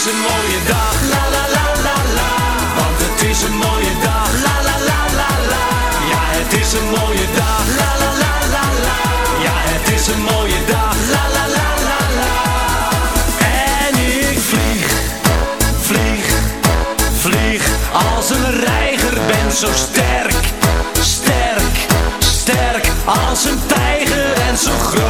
is een mooie dag. La la la la la. Want het is een mooie dag. La la la la la. Ja, het is een mooie dag. La la la la la. Ja, het is een mooie dag. La la la la la. En ik vlieg, vlieg, vlieg als een reiger ben zo sterk, sterk, sterk als een tijger en zo groot,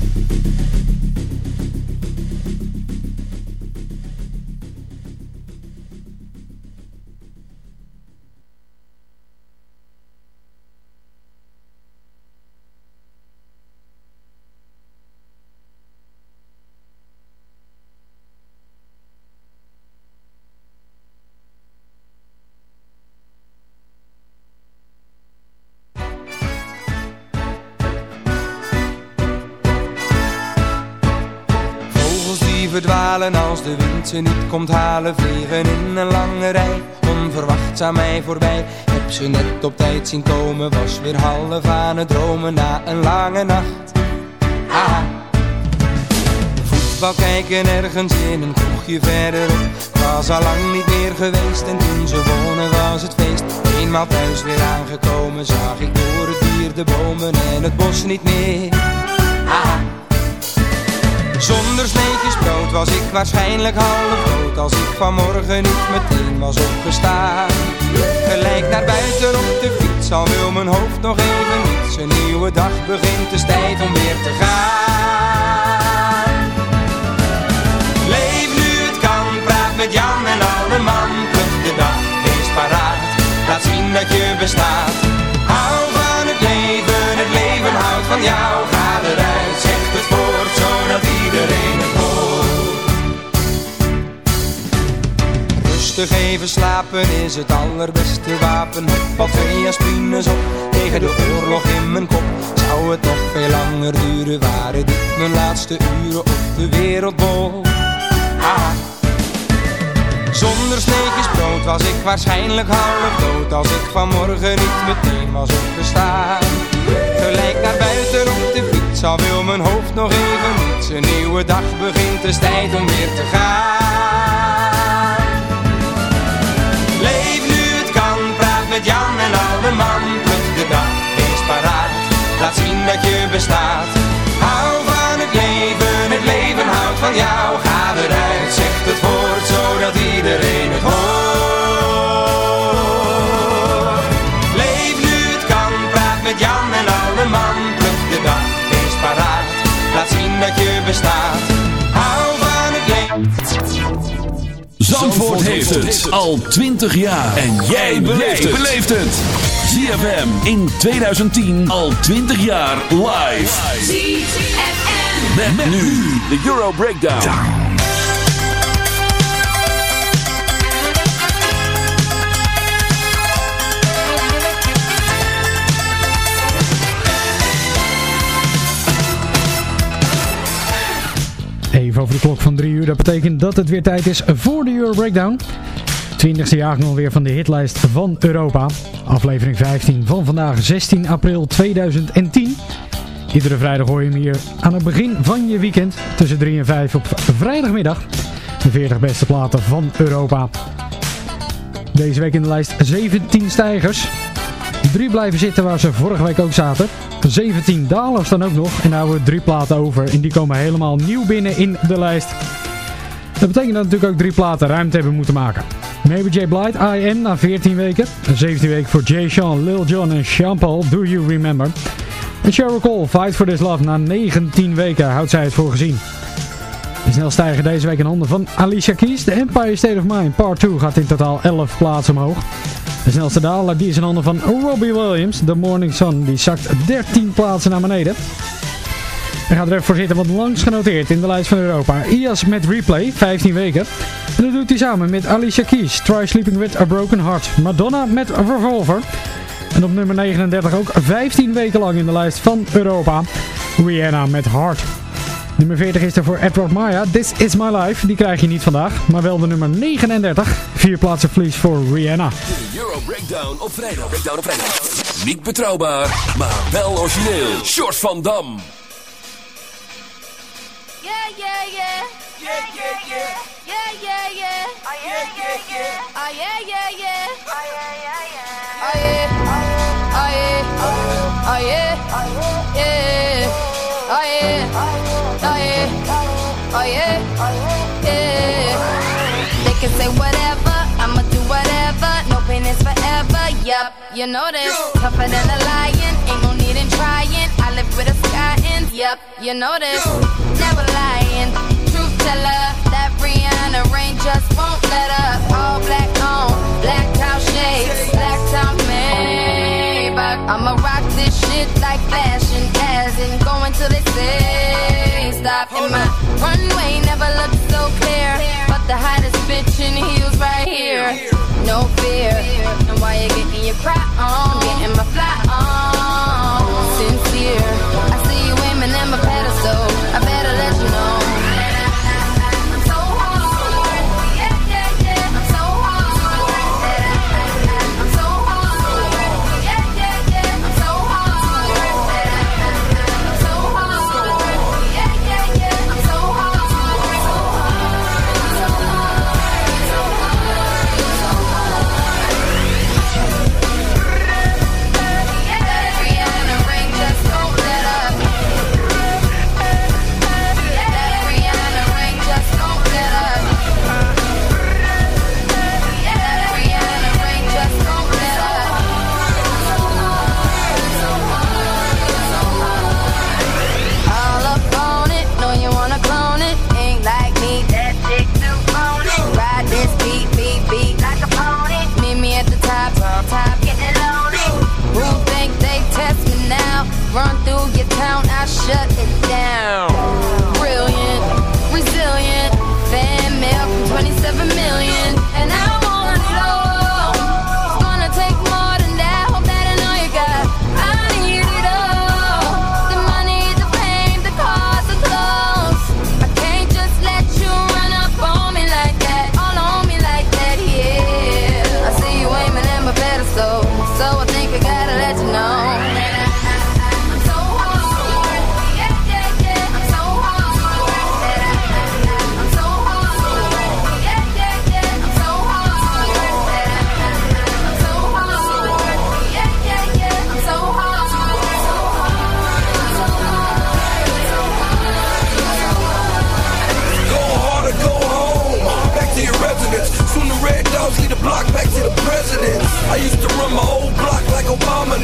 Verdwalen als de wind ze niet komt halen. Vliegen in een lange rij, onverwachts aan mij voorbij. Heb ze net op tijd zien komen, was weer half aan het dromen Na een lange nacht, ah. Voetbal kijken ergens in een kroegje verderop Was al lang niet meer geweest en toen ze wonen was het feest. Eenmaal thuis weer aangekomen zag ik door het dier de bomen en het bos niet meer. Ah. Zonder sneetjes brood was ik waarschijnlijk half dood Als ik vanmorgen niet meteen was opgestaan. Gelijk naar buiten op de fiets Al wil mijn hoofd nog even niets Een nieuwe dag begint, is tijd om weer te gaan. Leef nu het kan, praat met Jan en alle man. De dag, wees paraat Laat zien dat je bestaat. Hou van het leven, het leven houdt van jou Rustig even slapen is het allerbeste wapen. Al twee aspines op tegen de oorlog in mijn kop. Zou het nog veel langer duren, waren dit mijn laatste uren op de wereldbol. Zonder sneetjes brood was ik waarschijnlijk half dood Als ik vanmorgen niet meteen was opgestaan. Gelijk naar buiten op de al wil mijn hoofd nog even niets Een nieuwe dag begint, is tijd om weer te gaan. Leef nu het kan, praat met Jan en alle man. Pluk de dag, wees paraat, laat zien dat je bestaat. Hou van het leven, het leven houdt van jou. Ga eruit, zeg het woord, zodat iedereen het hoort dat je bestaat Hou van het leven Zandvoort heeft het al 20 jaar. En jij beleeft het. ZFM in 2010 al 20 jaar live. ZFM. Met, met nu de Euro Breakdown. Over de klok van 3 uur. Dat betekent dat het weer tijd is voor de Euro Breakdown. 20e jaargang alweer van de hitlijst van Europa. Aflevering 15 van vandaag 16 april 2010. Iedere vrijdag hoor je hem hier aan het begin van je weekend. Tussen 3 en 5 op vrijdagmiddag. De 40 beste platen van Europa. Deze week in de lijst 17 stijgers. Drie blijven zitten waar ze vorige week ook zaten. 17 dalers dan ook nog. En daar houden we drie platen over. En die komen helemaal nieuw binnen in de lijst. Dat betekent dat natuurlijk ook drie platen ruimte hebben moeten maken. Maybe J. Blight, Am na 14 weken. 17 weken voor Jay Sean, Lil Jon en Sean Paul, Do You Remember. En Cheryl Cole, Fight For This Love, na 19 weken houdt zij het voor gezien. De snel stijgen deze week in handen van Alicia Keys. The Empire State of Mind Part 2 gaat in totaal 11 plaatsen omhoog. De snelste daler die is in handen van Robbie Williams. The Morning Sun die zakt 13 plaatsen naar beneden. En gaat er even voor zitten wat langs genoteerd in de lijst van Europa. IAS met Replay, 15 weken. En dat doet hij samen met Alicia Keys. Try Sleeping With A Broken Heart. Madonna met Revolver. En op nummer 39 ook 15 weken lang in de lijst van Europa. Rihanna met Heart. Nummer 40 is er voor Edward Maya. This Is My Life. Die krijg je niet vandaag. Maar wel de nummer 39. Vier plaatsen verlies voor Rihanna. De Euro Breakdown op vrijdag. Breakdown op vrijdag. Niet betrouwbaar, maar wel origineel. Short van Dam. Yeah, yeah, yeah. Yeah, yeah, yeah. Yeah, yeah, yeah. Oh, yeah, yeah, yeah. Oh, yeah, yeah, yeah. Oh, yeah, yeah, yeah. Oh, yeah. Oh, yeah. Oh, yeah. Yeah. Oh, yeah. Oh, yeah. Yeah. They can say whatever. I'ma do whatever. No pain is forever. Yup, you know this. Tougher than a lion. Ain't no need in trying. I live with a sky in. Yup, you know this. Never lying. Truth teller. That Rihanna rain just won't let up. All black on. Black cow shades. Black top Maybach. I'ma rock this shit like fashion. As in going till they say stop. And my runway never looked so clear. But the hottest bitch in heels right here. No fear. And why you getting your cry on? I'm getting my fly on. Sincere.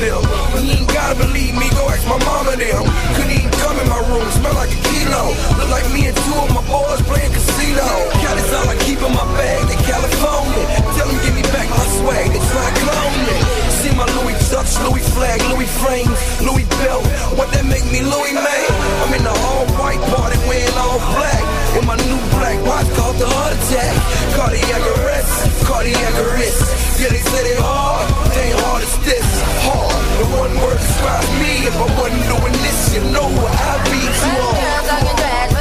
Obama you gotta believe me, go ask my mama them. Couldn't even come in my room, smell like a kilo. Look like me and two of my boys playing casino. Cali's all I keep in my bag, they California. Tell them give me back my swag, they try to clone me. My Louis Dutch, Louis flag, Louis frame, Louis belt. What that make me Louis man? I'm in the all white party wearing all black. In my new black watch called the heart attack. Cardiac arrest, cardiac arrest. Yeah, they say they hard, they ain't hard as this. Hard. The one word describes me. If I wasn't doing this, you know what I'd be too Where hard.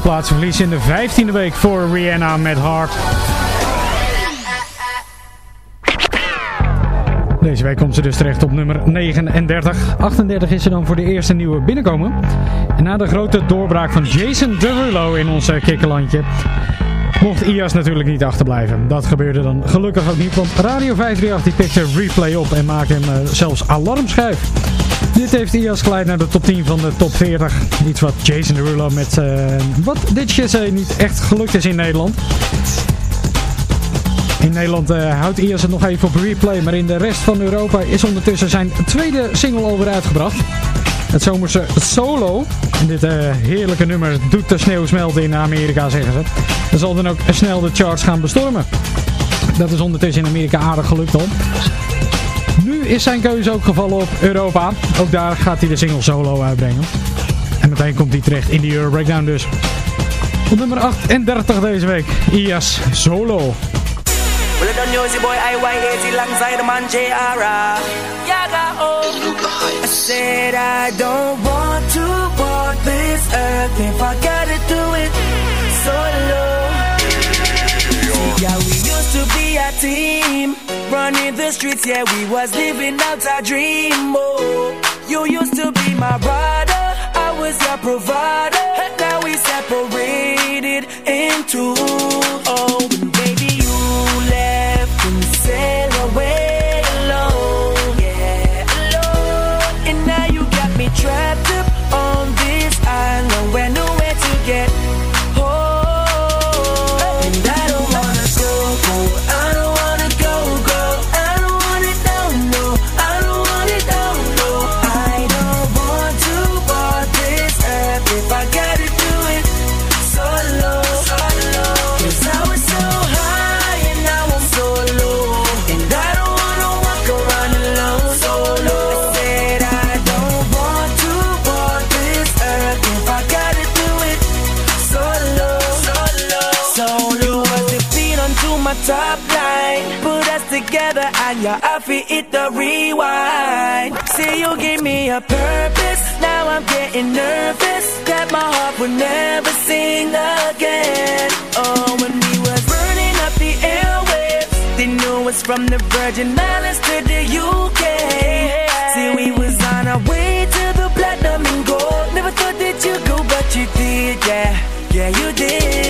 Vier plaatsen verlies in de 15e week voor Rihanna met Heart. Deze week komt ze dus terecht op nummer 39. 38 is ze dan voor de eerste nieuwe binnenkomen. En na de grote doorbraak van Jason Derulo in ons kikkerlandje mocht IAS natuurlijk niet achterblijven. Dat gebeurde dan gelukkig ook niet, want Radio 538 die pikte replay op en maakte hem uh, zelfs alarmschijf. Dit heeft IAS geleid naar de top 10 van de top 40. Iets wat Jason Derulo met uh, wat dit shit niet echt gelukt is in Nederland. In Nederland uh, houdt IAS het nog even op replay, maar in de rest van Europa is ondertussen zijn tweede single alweer uitgebracht. Het zomerse Solo. Dit uh, heerlijke nummer doet de sneeuw smelten in Amerika, zeggen ze. Dan zal dan ook snel de charts gaan bestormen. Dat is ondertussen in Amerika aardig gelukt al. Nu is zijn keuze ook gevallen op Europa. Ook daar gaat hij de single Solo uitbrengen. En meteen komt hij terecht in de Euro Breakdown dus. Op nummer 38 deze week. IAS Solo. Well, I know the boy IY80 alongside the man JR. Yaga, oh. I said I don't want to walk this earth if I gotta do it solo. Yeah, we used to be a team, running the streets. Yeah, we was living out our dream. Oh, you used to be my brother, I was your provider. Now we separated into oh, the rewind. Say you gave me a purpose, now I'm getting nervous that my heart would never sing again. Oh, when we was burning up the airwaves, they knew us from the Virgin Islands to the UK. See, we was on our way to the platinum and gold. Never thought that you'd go, but you did, yeah, yeah, you did.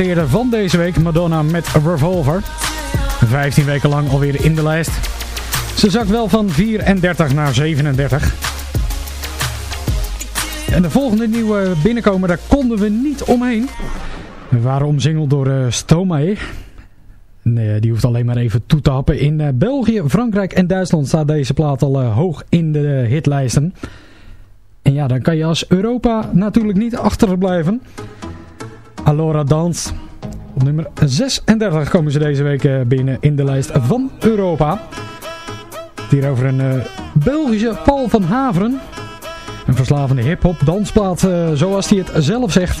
Van deze week. Madonna met Revolver. 15 weken lang alweer in de lijst. Ze zakt wel van 34 naar 37. En de volgende nieuwe binnenkomen, daar konden we niet omheen. We waren omzingeld door uh, Stromae. Nee, die hoeft alleen maar even toe te happen. In uh, België, Frankrijk en Duitsland staat deze plaat al uh, hoog in de hitlijsten. En ja, dan kan je als Europa natuurlijk niet achterblijven. Alora Dans. Op nummer 36 komen ze deze week uh, binnen in de lijst van Europa. Hier over een uh, Belgische Paul van Haveren. Een verslavende hip-hop dansplaat, uh, zoals hij het zelf zegt.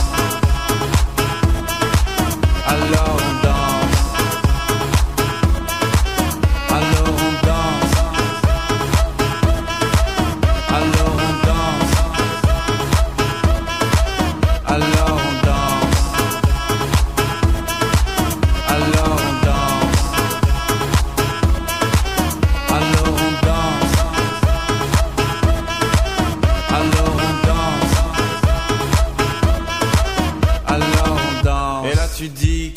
alone.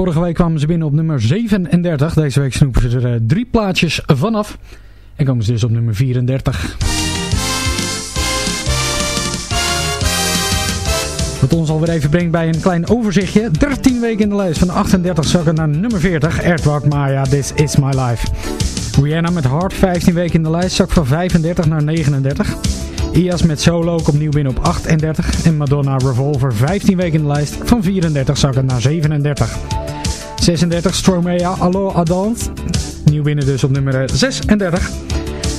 Vorige week kwamen ze binnen op nummer 37. Deze week snoepen ze er eh, drie plaatjes vanaf. En komen ze dus op nummer 34. Wat ons alweer even brengt bij een klein overzichtje. 13 weken in de lijst. Van 38 zakken naar nummer 40. Airtwalk Maya, This Is My Life. Rihanna met Hard 15 weken in de lijst. Zak van 35 naar 39. Ias met Solo komt opnieuw binnen op 38. En Madonna Revolver 15 weken in de lijst. Van 34 zakken naar 37. 36 Stromae Allo Adant. Nieuw binnen dus op nummer 36.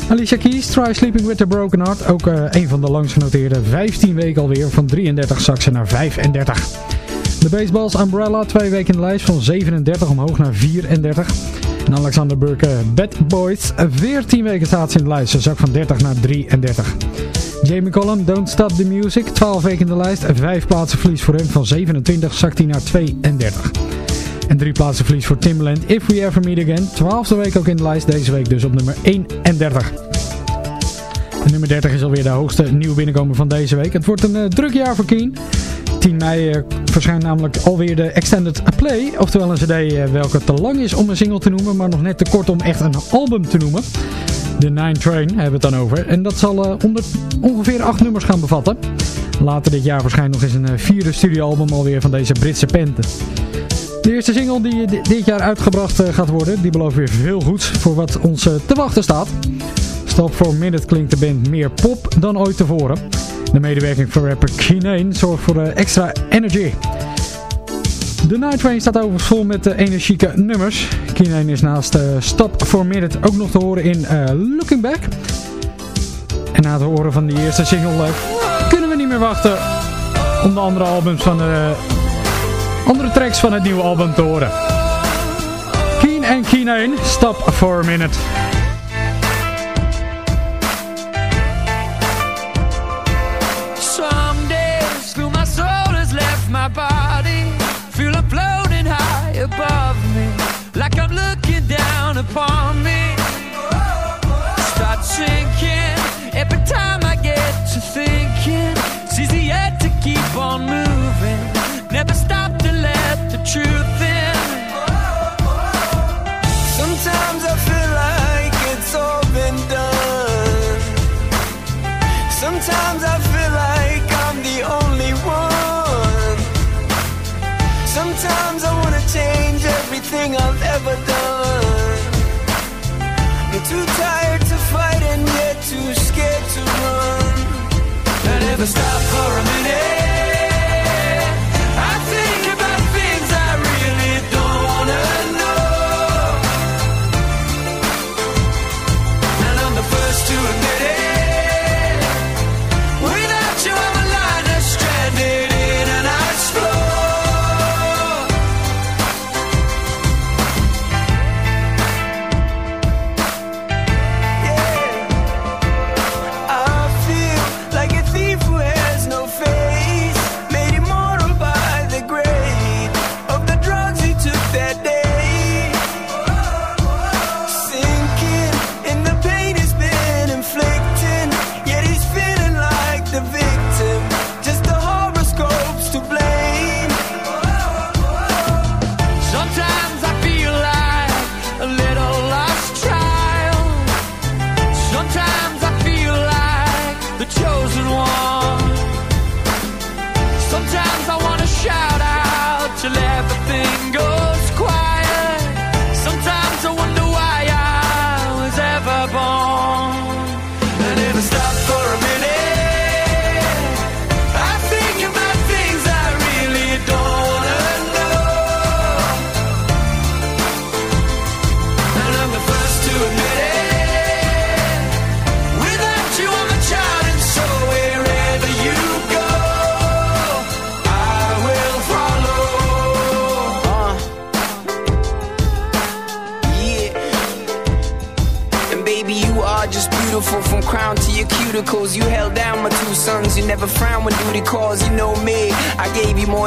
Alicia Keys, Try Sleeping with a Broken Heart. Ook eh, een van de langst genoteerde 15 weken alweer. Van 33 zak ze naar 35. De Baseballs Umbrella, twee weken in de lijst. Van 37 omhoog naar 34. En Alexander Burke, Bad Boys, 14 weken staat ze in de lijst. Ze zak van 30 naar 33. Jamie Collum, Don't Stop the Music, 12 weken in de lijst. 5 plaatsen verlies voor hem. Van 27 zakt hij naar 32. En drie plaatsen verlies voor Timbaland, If We Ever Meet Again. 12e week ook in de lijst, deze week dus op nummer 31. En nummer 30 is alweer de hoogste nieuwe binnenkomer van deze week. Het wordt een eh, druk jaar voor Keen. 10 mei eh, verschijnt namelijk alweer de Extended Play. Oftewel een cd eh, welke te lang is om een single te noemen, maar nog net te kort om echt een album te noemen. De Nine Train hebben we het dan over. En dat zal onder, ongeveer 8 nummers gaan bevatten. Later dit jaar verschijnt nog eens een vierde studioalbum alweer van deze Britse pente. De eerste single die di- dit jaar uitgebracht eh, gaat worden, die belooft weer veel goeds voor wat ons eh, te wachten staat. Stop for a Minute klinkt de band meer pop dan ooit tevoren. De medewerking van rapper Kinane zorgt voor eh, extra energy. De Night Train staat overigens vol met energieke nummers. Kinane is naast Stop for Minute ook nog te horen in Looking Back. En na het horen van die eerste single kunnen we niet meer wachten om de andere albums van de andere tracks van het nieuwe album te horen. Keen en Kinane, Stop for a Minute. Like I'm looking down upon me. Stop for a minute.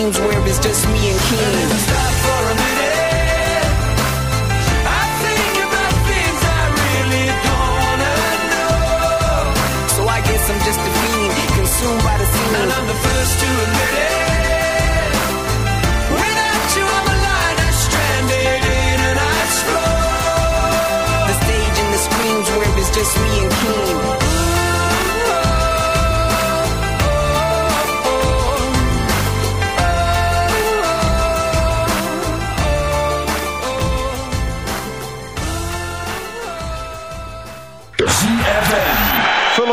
screams where it's just me and Keen. Stop for a minute. I think about things I really don't wanna know. So I guess I'm just a fiend, consumed by the scene. And I'm the first to admit it. Without you, I'm a stranded in an ice. The stage and the screams where it's just me and Keen.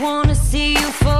wanna see you fall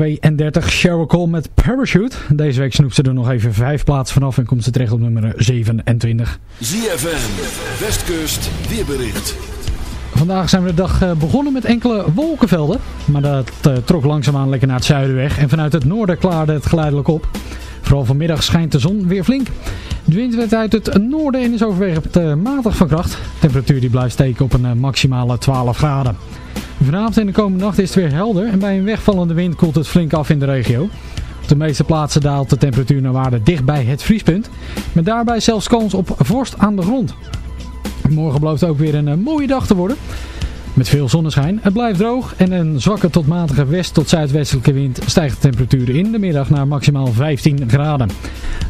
32, Sheryl Cole met Parachute. Deze week snoept ze er nog even vijf plaatsen vanaf en komt ze terecht op nummer 27. ZFM, Westkust, weerbericht. Vandaag zijn we de dag eh, begonnen met enkele wolkenvelden. Maar dat eh, trok langzaamaan lekker naar het zuiden weg. En vanuit het noorden klaarde het geleidelijk op. Vooral vanmiddag schijnt de zon weer flink. De wind werd uit het noorden en is overwegend eh, matig van kracht. De temperatuur die blijft steken op een maximale 12 graden. Vanavond en de komende nacht is het weer helder. En bij een wegvallende wind koelt het flink af in de regio. Op de meeste plaatsen daalt de temperatuur naar waarde dicht bij het vriespunt. Met daarbij zelfs kans op vorst aan de grond. Morgen belooft ook weer een eh, mooie dag te worden. Met veel zonneschijn. Het blijft droog en een zwakke tot matige west- tot zuidwestelijke wind stijgt de temperatuur in de middag naar maximaal 15 graden.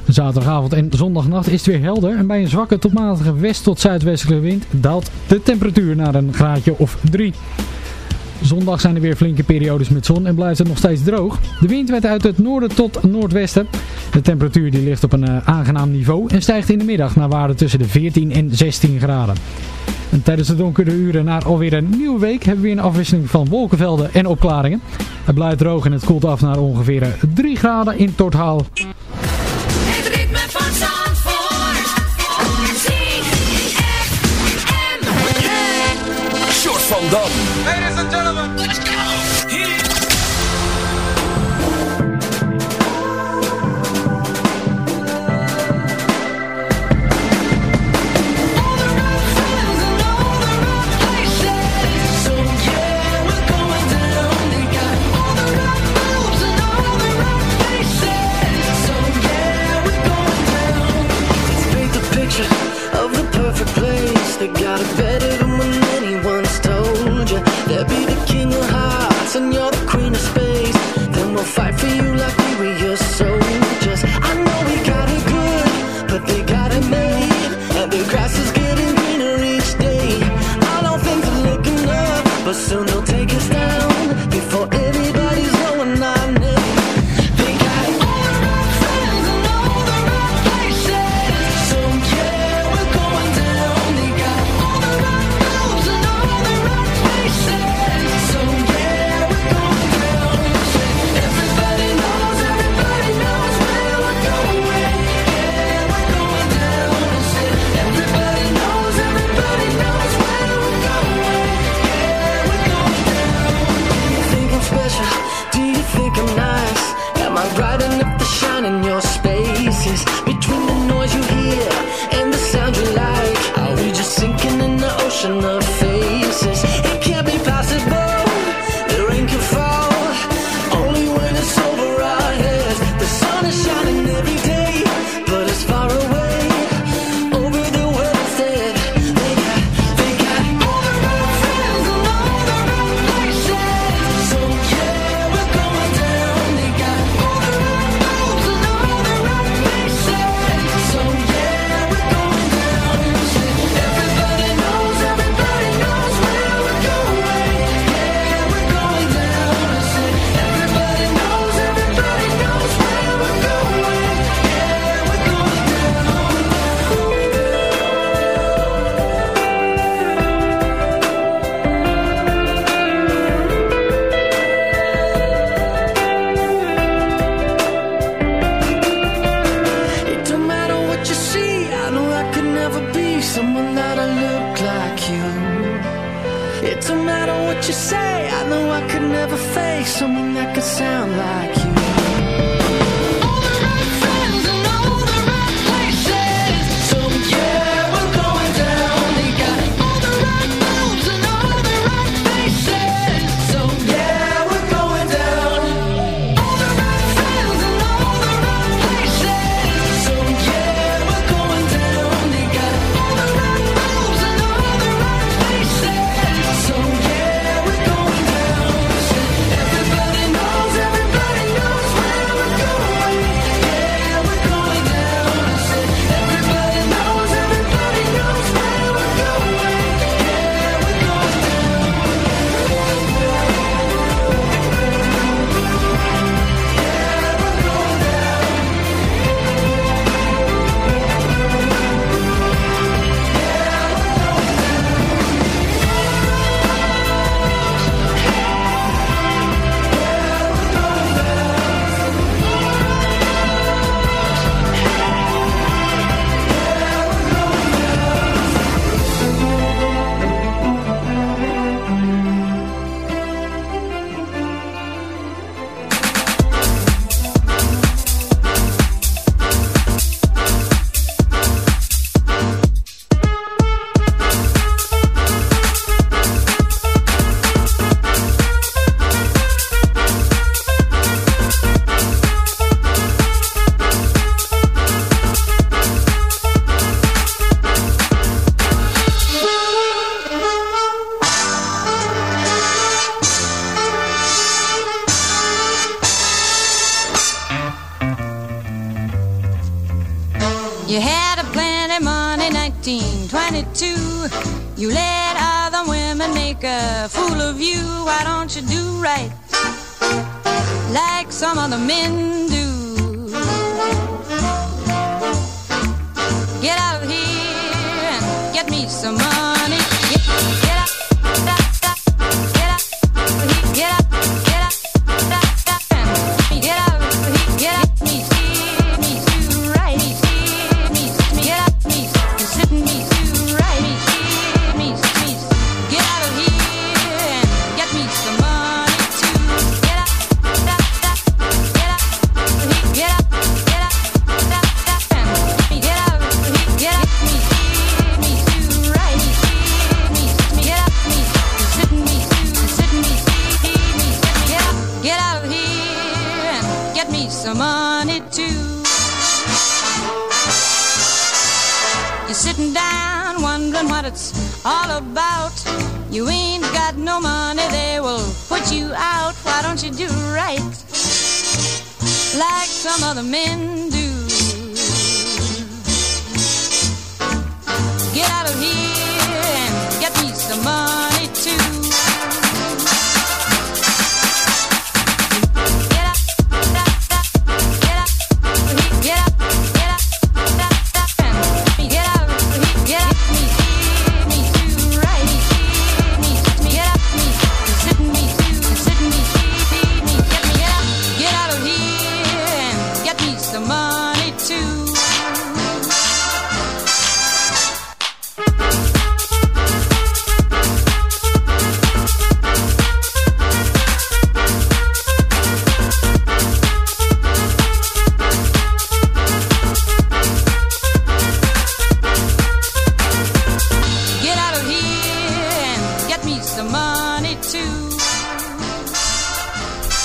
Zaterdagavond en zondagnacht is het weer helder en bij een zwakke tot matige west- tot zuidwestelijke wind daalt de temperatuur naar een graadje of 3. Zondag zijn er weer flinke periodes met zon en blijft het nog steeds droog. De wind werd uit het noorden tot noordwesten. De temperatuur die ligt op een eh, aangenaam niveau en stijgt in de middag naar waarde tussen de 14 en 16 graden. En tijdens de donkere uren naar alweer een nieuwe week hebben we weer een afwisseling van wolkenvelden en opklaringen. Het blijft droog en het koelt af naar ongeveer eh, 3 graden in totaal. Het ritme van Zandvoort. Short van Dam. Aç but soon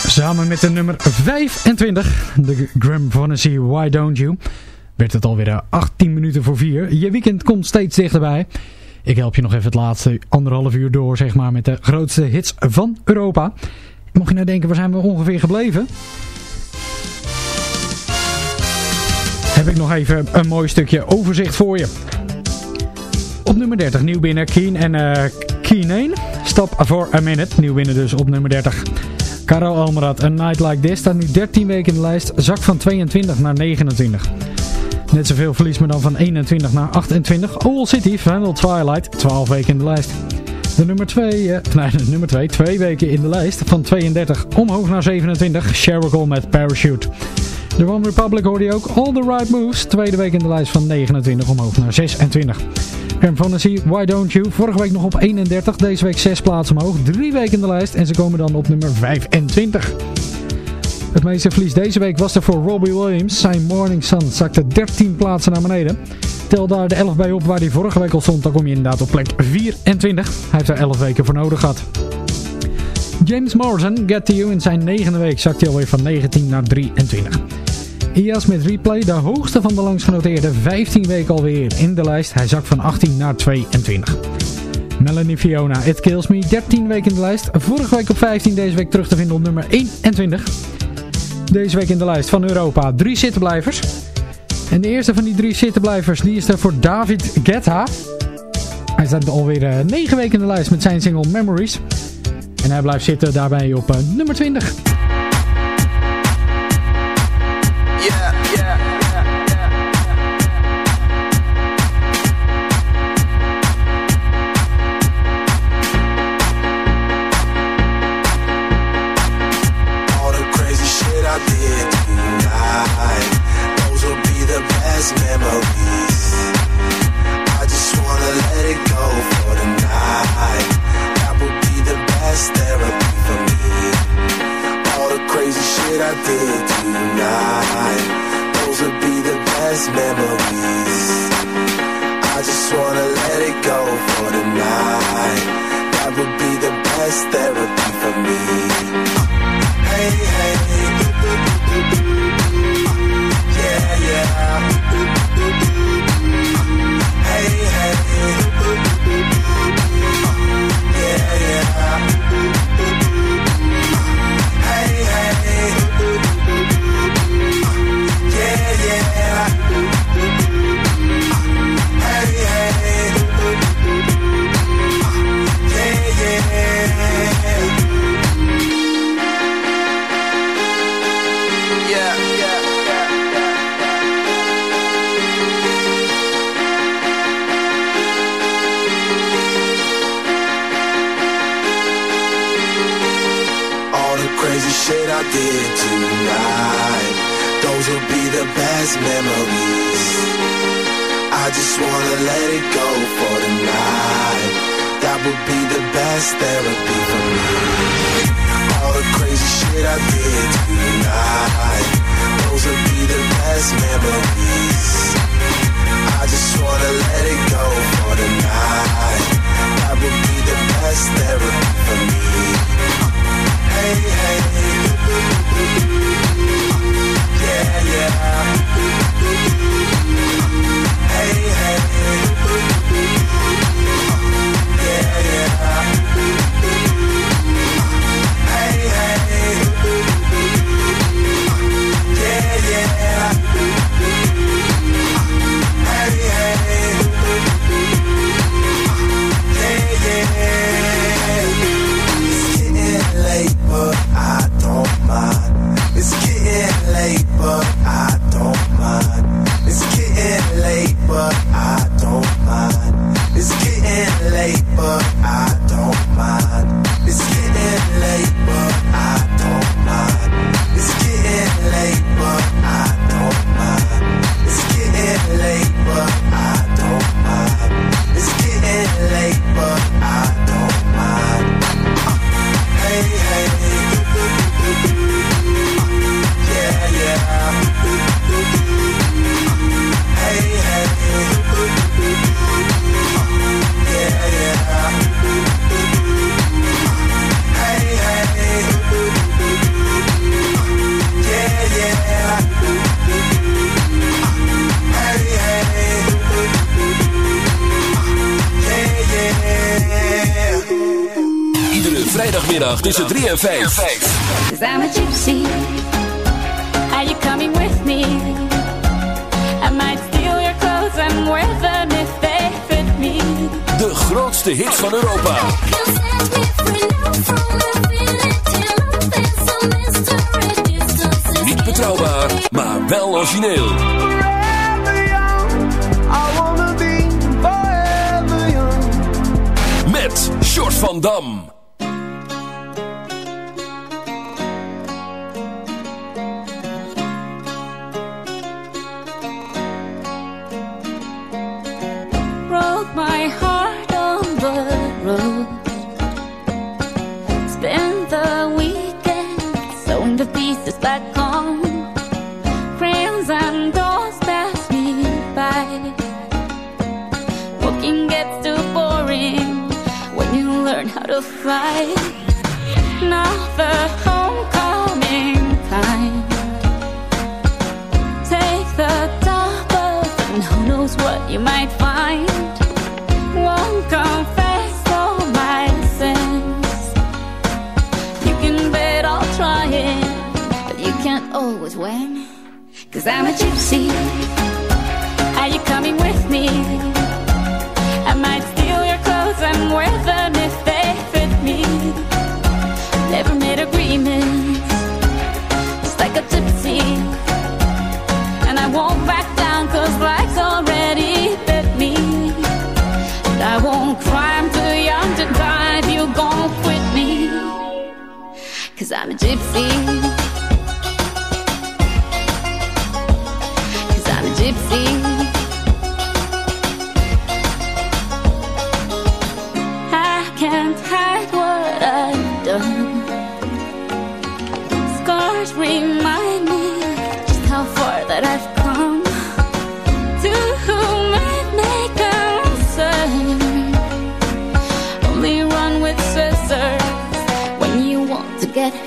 Samen met de nummer 25, de Graham Vanessy Why Don't You, werd het alweer eh, 18 minuten voor 4. Je weekend komt steeds dichterbij. Ik help je nog even het laatste anderhalf uur door, zeg maar, met de grootste hits van Europa. Mocht je nou denken, waar zijn we ongeveer gebleven? Heb ik nog even een mooi stukje overzicht voor je. Op nummer 30 nieuw binnen Keen en eh Keen 1. Stop for a minute. Nieuw binnen dus op nummer 30. Caro Almerad, A Night Like This staat nu 13 weken in de lijst. Zak van 22 naar 29. Net zoveel verlies maar dan van 21 naar 28. Owl City, Vandal Twilight, 12 weken in de lijst. De nummer 2, nee, de nummer 2, twee weken in de lijst. Van 32 omhoog naar 27. Sherrickle met Parachute. De One Republic hoorde je ook All the Right Moves. Tweede week in de lijst van 29 omhoog naar 26. Graham Fantasy, Why Don't You? Vorige week nog op 31, deze week 6 plaatsen omhoog. Drie weken in de lijst en ze komen dan op nummer 25. Het meeste verlies deze week was er voor Robbie Williams. Zijn Morning Sun zakte 13 plaatsen naar beneden. Tel daar de 11 bij op waar hij vorige week al stond, dan kom je inderdaad op plek 24. Hij heeft er 11 weken voor nodig gehad. James Morrison, Get To You, in zijn negende week zakt hij alweer van 19 naar 23. IAS met Replay, de hoogste van de langsgenoteerde, 15 weken alweer in de lijst. Hij zakt van 18 naar 22. Melanie Fiona, It Kills Me, 13 weken in de lijst. Vorige week op 15, deze week terug te vinden op nummer 21. Deze week in de lijst van Europa, drie zittenblijvers. En de eerste van die drie zittenblijvers, die is er voor David Guetta. Hij staat alweer uh, 9 weken in de lijst met zijn single Memories. En hij blijft zitten daarbij op uh, nummer 20. Betrouwbaar, maar wel origineel. Met Short van Dam. My to fly. Now the homecoming time. Take the double, and who knows what you might find. Won't confess all my sins. You can bet I'll try it, but you can't always win. Cause I'm a gypsy. Are you coming with me? I might steal your clothes and wear them if they made agreements, just like a gypsy. And I won't back down cause life's already bit me. And I won't cry, I'm too young to die if you gon' quit me. Cause I'm a gypsy.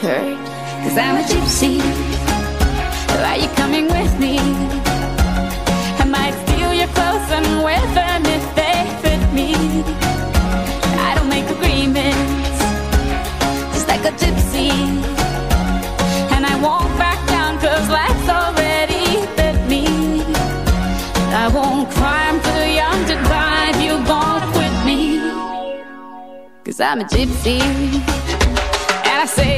Hurt. Cause I'm a gypsy. Are you coming with me? I might steal your clothes and wear them if they fit me. I don't make agreements, just like a gypsy. And I won't back down cause life's already bit me. I won't cry, I'm too young to die if you gon' quit me. Cause I'm a gypsy. And I say,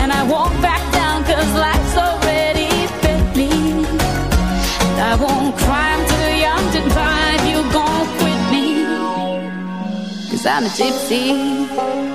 And I won't back down cause life's already bit me. And I won't cry, I'm too young to cry if you gon' quit me. Cause I'm a gypsy.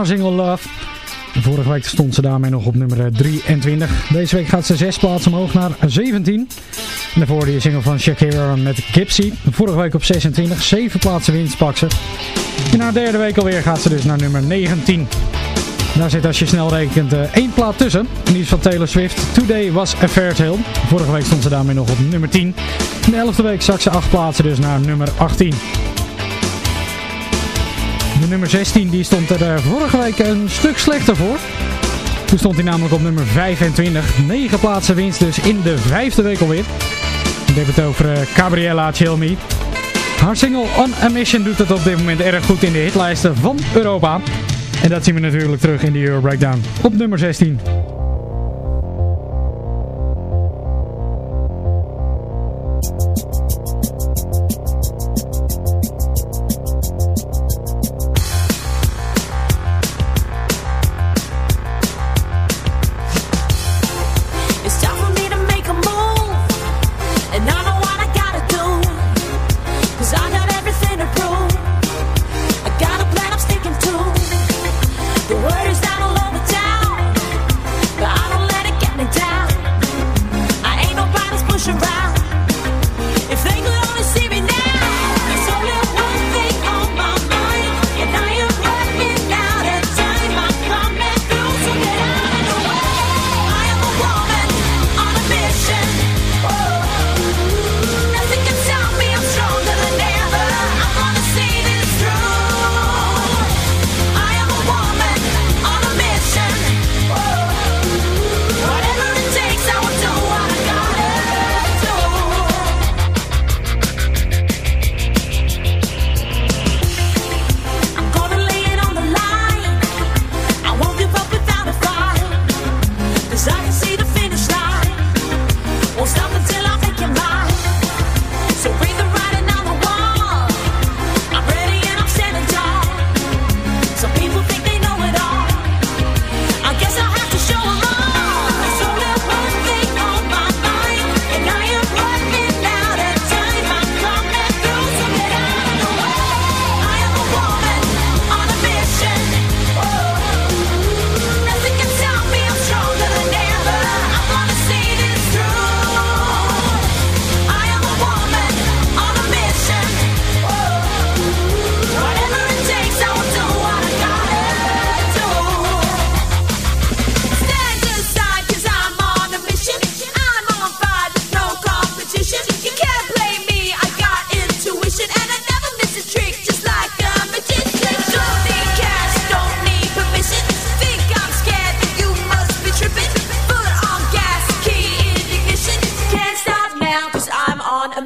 Haar single Love. Vorige week stond ze daarmee nog op nummer 23. Deze week gaat ze zes plaatsen omhoog naar 17. En daarvoor die single van Shakira met Gypsy. Vorige week op 26. Zeven plaatsen winst pak ze. In haar derde week alweer gaat ze dus naar nummer 19. Daar zit als je snel rekent eh, één plaat tussen. En die is van Taylor Swift. Today was a fair tale. Vorige week stond ze daarmee nog op nummer 10. In de elfde week zak ze acht plaatsen dus naar nummer 18. Nummer 16 die stond er eh, vorige week een stuk slechter voor. Toen stond hij namelijk op nummer 25. 9 plaatsen winst dus in de vijfde week alweer. Ik heb het over eh, Gabriella Chilmi. Haar single On A Mission doet het op dit moment erg goed in de hitlijsten van Europa. En dat zien we natuurlijk terug in de Euro Breakdown op nummer 16.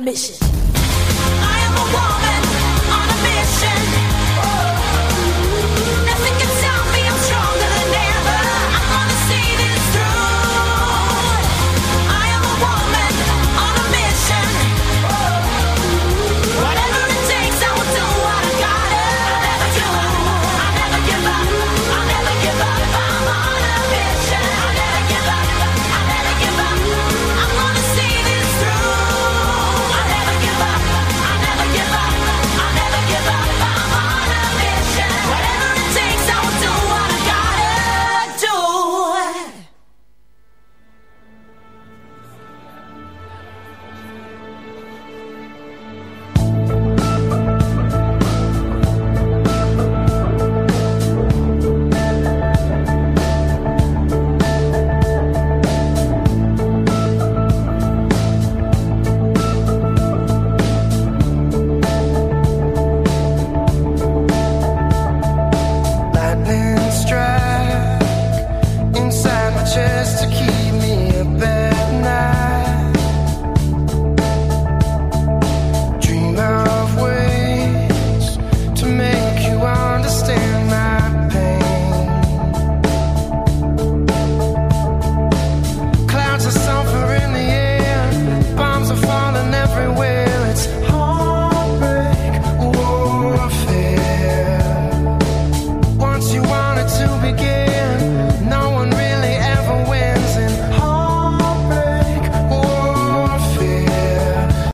mission.